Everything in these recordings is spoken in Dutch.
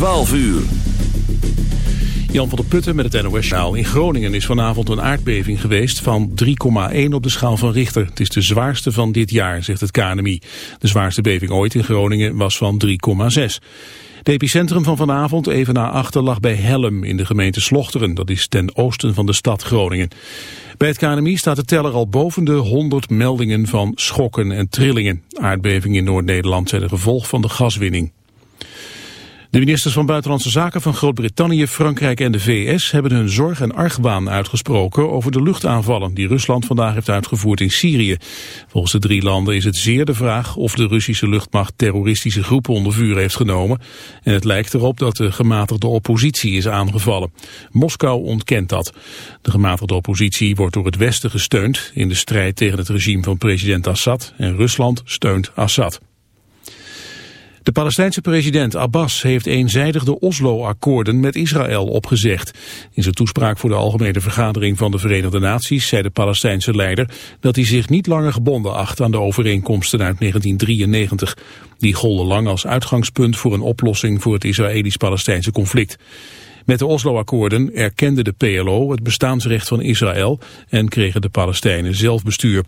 12 uur. Jan van der Putten met het nos -schaal. In Groningen is vanavond een aardbeving geweest van 3,1 op de schaal van Richter. Het is de zwaarste van dit jaar, zegt het KNMI. De zwaarste beving ooit in Groningen was van 3,6. Het epicentrum van vanavond even na achter lag bij Helm in de gemeente Slochteren. Dat is ten oosten van de stad Groningen. Bij het KNMI staat de teller al boven de 100 meldingen van schokken en trillingen. Aardbevingen in Noord-Nederland zijn een gevolg van de gaswinning. De ministers van Buitenlandse Zaken van Groot-Brittannië, Frankrijk en de VS hebben hun zorg en argwaan uitgesproken over de luchtaanvallen die Rusland vandaag heeft uitgevoerd in Syrië. Volgens de drie landen is het zeer de vraag of de Russische luchtmacht terroristische groepen onder vuur heeft genomen. En het lijkt erop dat de gematigde oppositie is aangevallen. Moskou ontkent dat. De gematigde oppositie wordt door het Westen gesteund in de strijd tegen het regime van president Assad en Rusland steunt Assad. De Palestijnse president Abbas heeft eenzijdig de Oslo-akkoorden met Israël opgezegd. In zijn toespraak voor de Algemene Vergadering van de Verenigde Naties zei de Palestijnse leider dat hij zich niet langer gebonden acht aan de overeenkomsten uit 1993. Die golden lang als uitgangspunt voor een oplossing voor het Israëlisch-Palestijnse conflict. Met de Oslo-akkoorden erkende de PLO het bestaansrecht van Israël en kregen de Palestijnen zelfbestuur.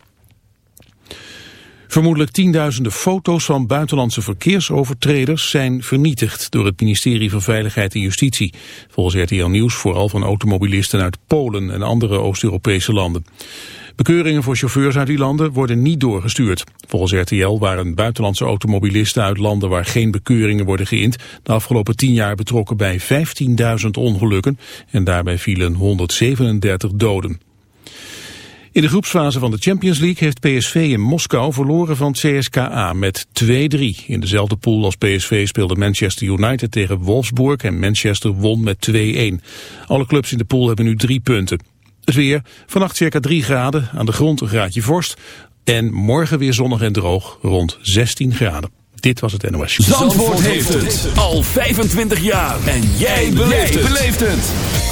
Vermoedelijk tienduizenden foto's van buitenlandse verkeersovertreders zijn vernietigd door het ministerie van Veiligheid en Justitie. Volgens RTL Nieuws vooral van automobilisten uit Polen en andere Oost-Europese landen. Bekeuringen voor chauffeurs uit die landen worden niet doorgestuurd. Volgens RTL waren buitenlandse automobilisten uit landen waar geen bekeuringen worden geïnd de afgelopen tien jaar betrokken bij 15.000 ongelukken en daarbij vielen 137 doden. In de groepsfase van de Champions League heeft PSV in Moskou verloren van CSKA met 2-3. In dezelfde pool als PSV speelde Manchester United tegen Wolfsburg en Manchester won met 2-1. Alle clubs in de pool hebben nu drie punten. Het weer, vannacht circa 3 graden, aan de grond een graadje vorst. En morgen weer zonnig en droog, rond 16 graden. Dit was het NOS Zandvoort, Zandvoort heeft het al 25 jaar. En jij beleeft het.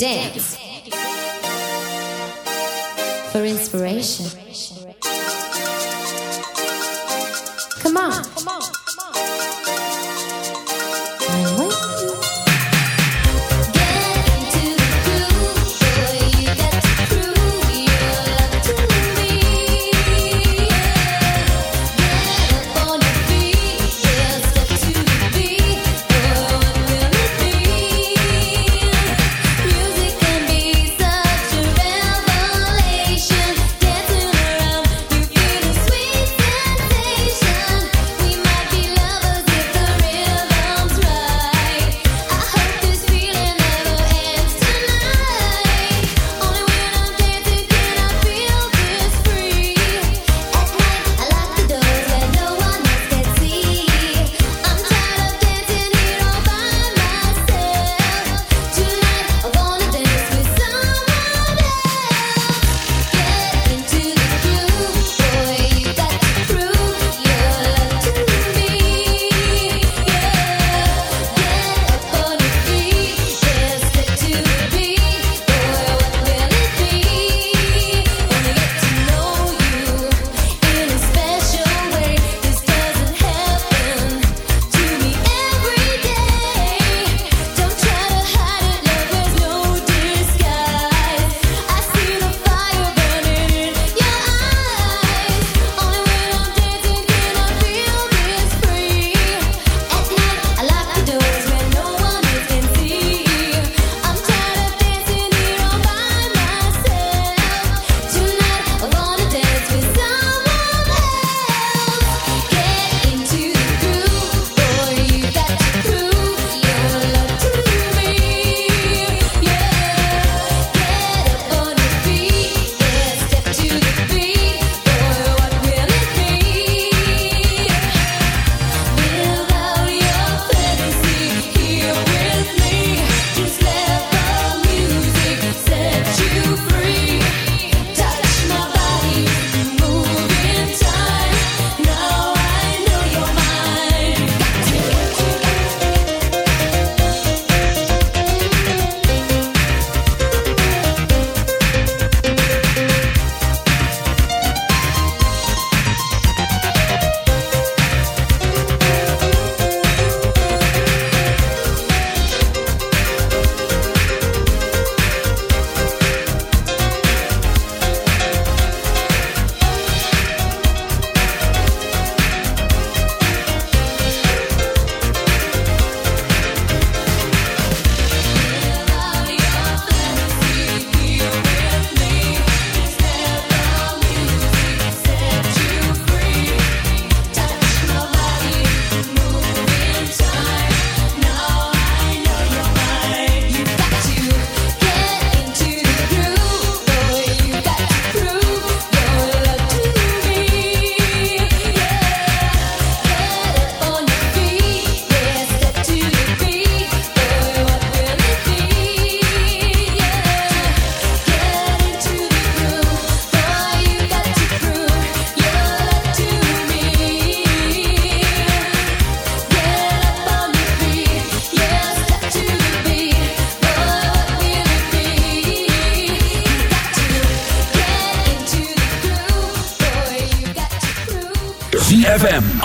Dance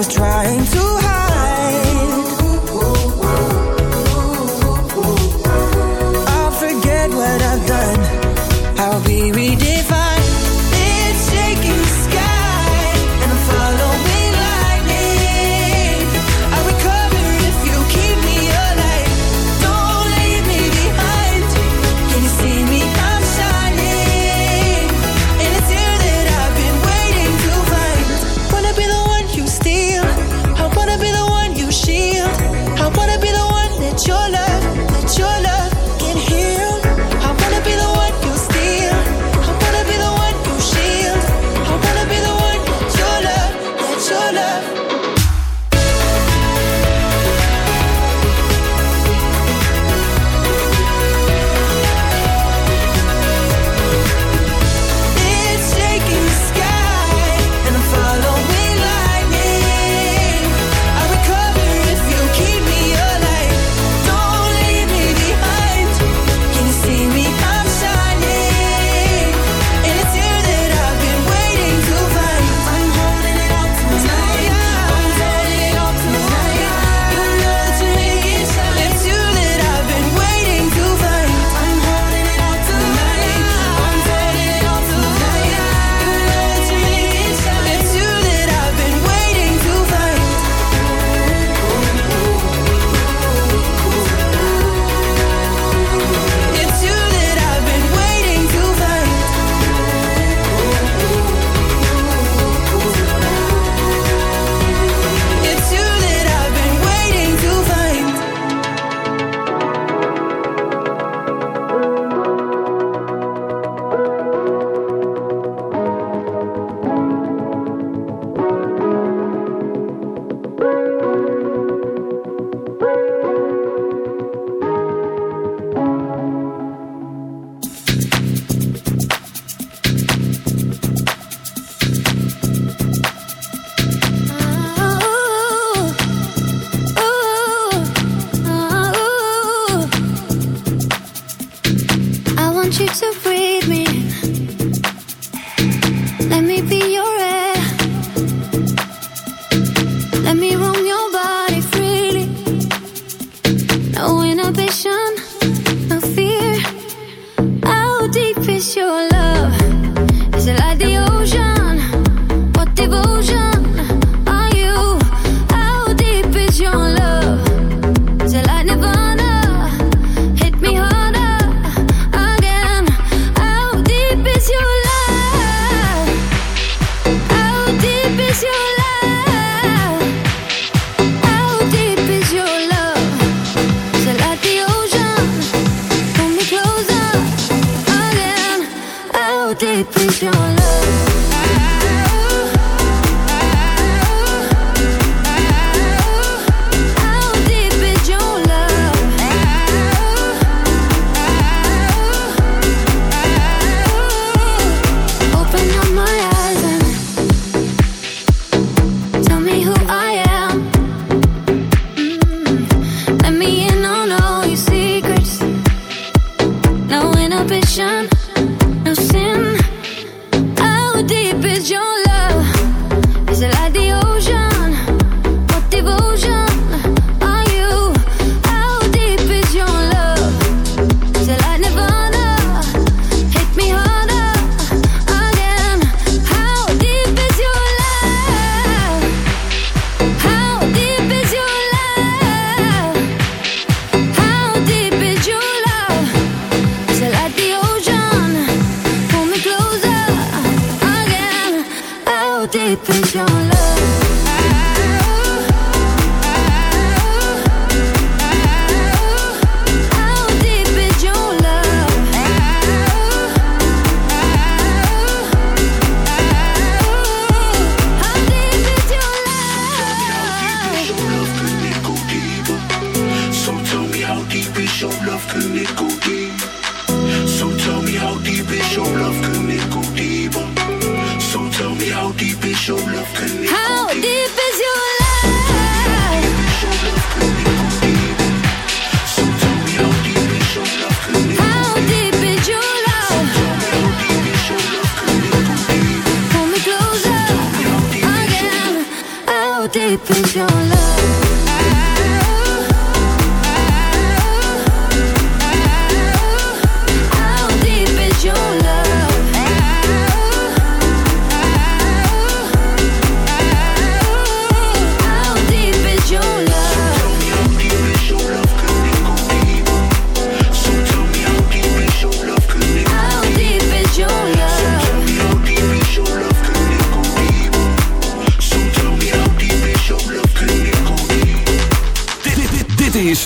Was trying to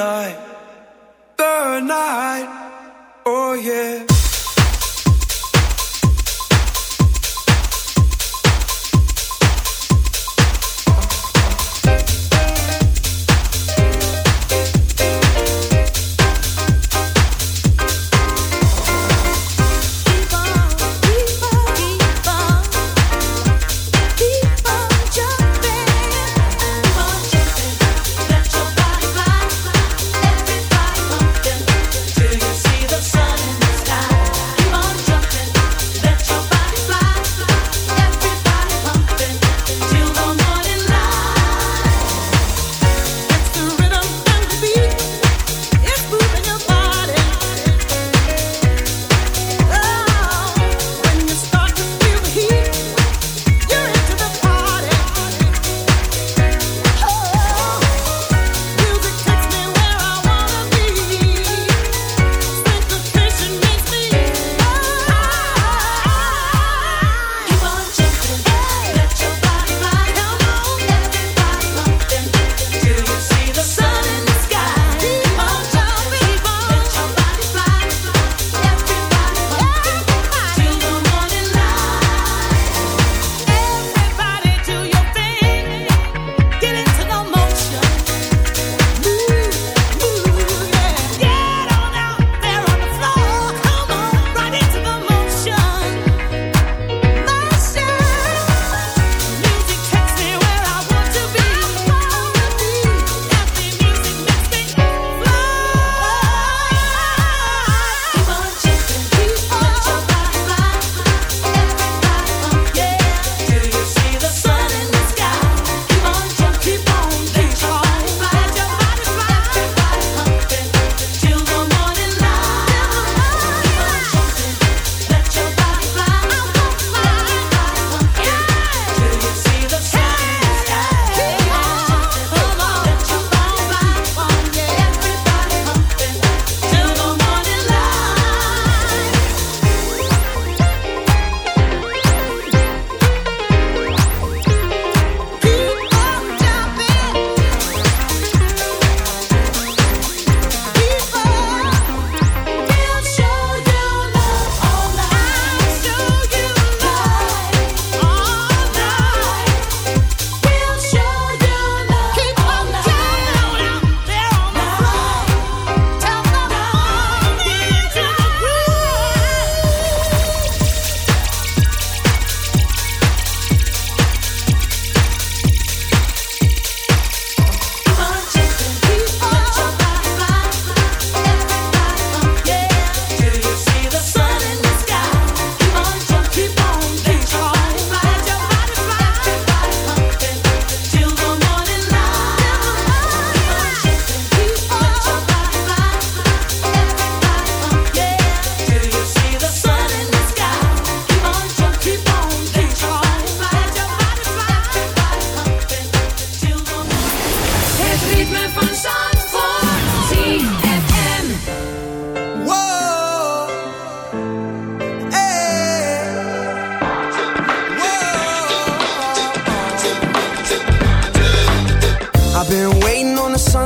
night, the night, oh yeah.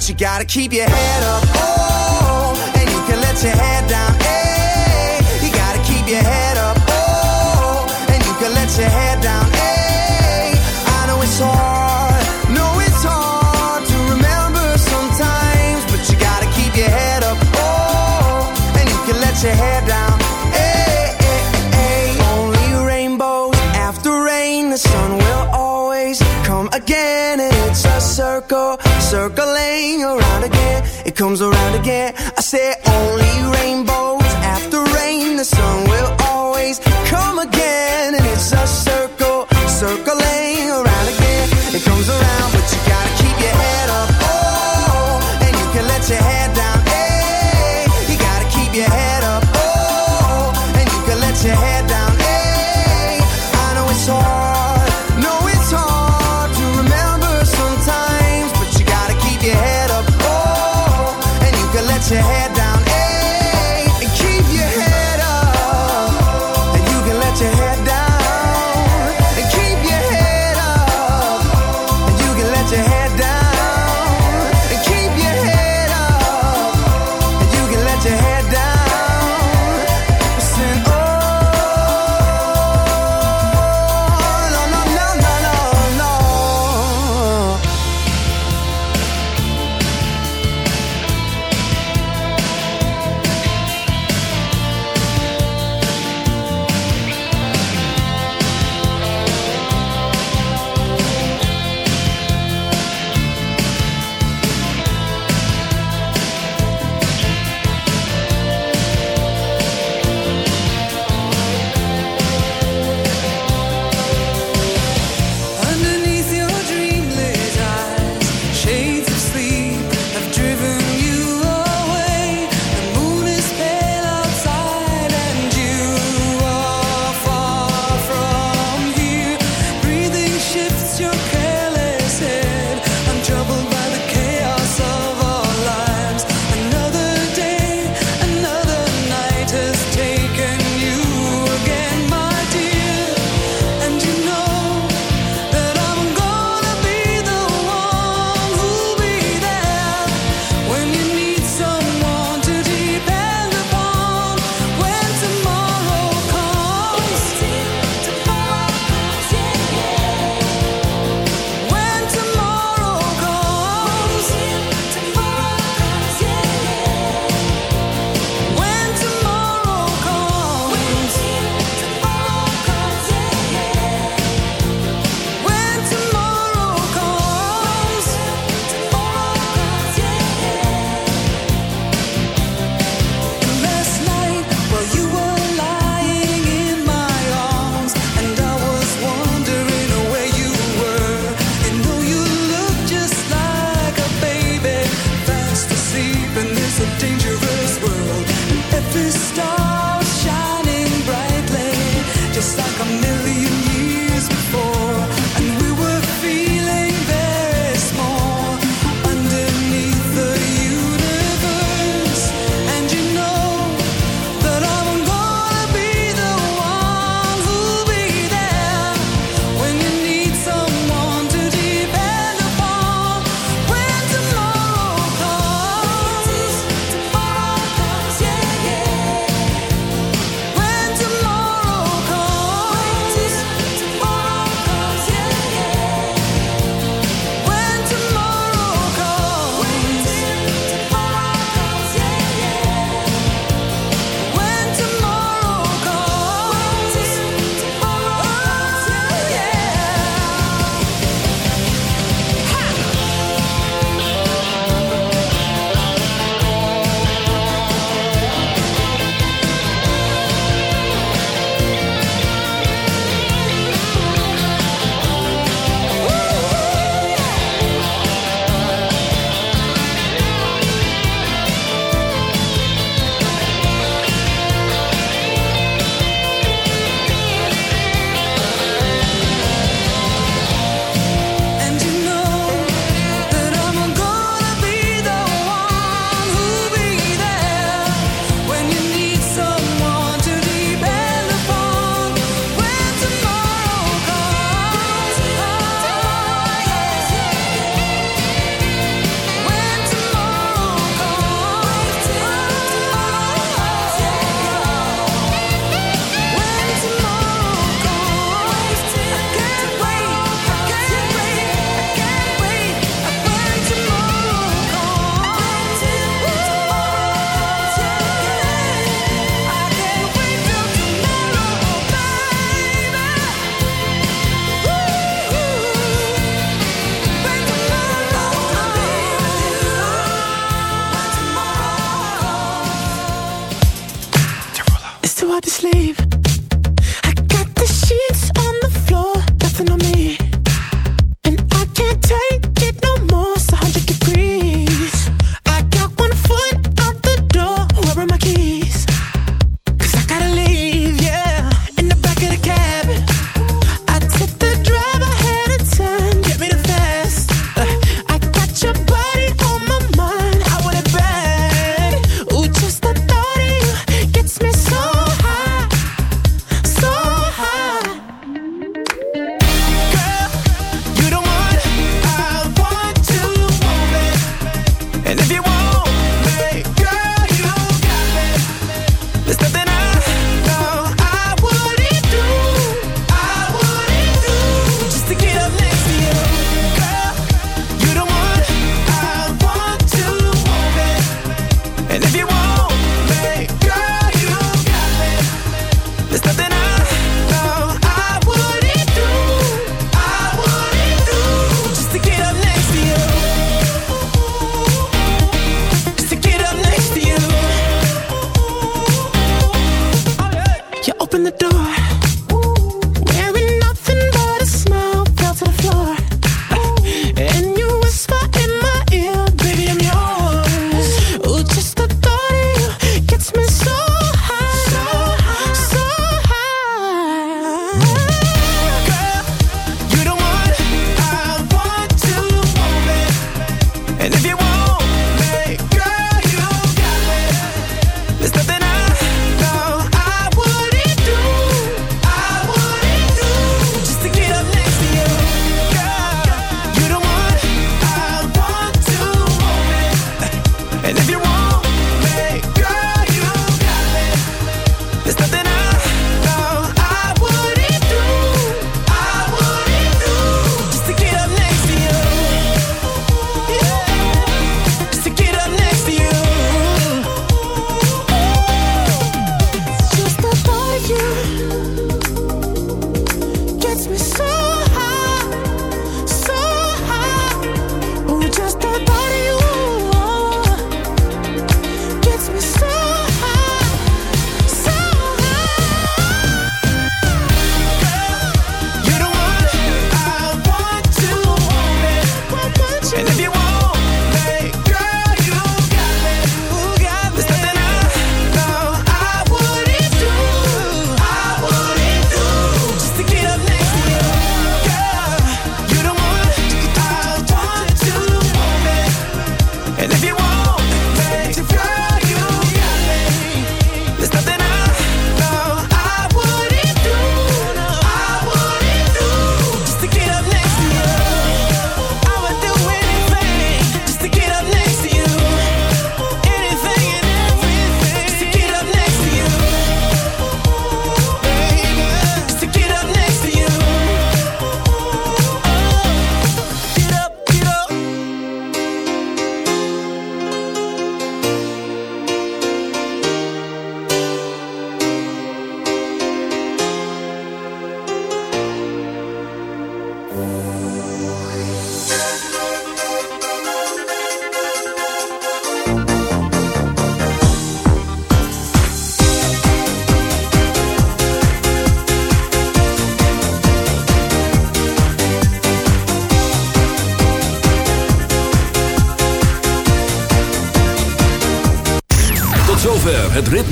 But you gotta keep your head up. Oh, and you can let your head down. Hey, you gotta keep your head up. Oh, and you can let your head down. Hey, I know it's hard. No, it's hard to remember sometimes. But you gotta keep your head up. Oh, and you can let your head down. Hey, hey, hey. Only rainbows after rain. The sun will always come again. And it's a circle, circling around again. It comes around again. I say only rainbows after rain. The sun will always come again. And it's a circle, circling around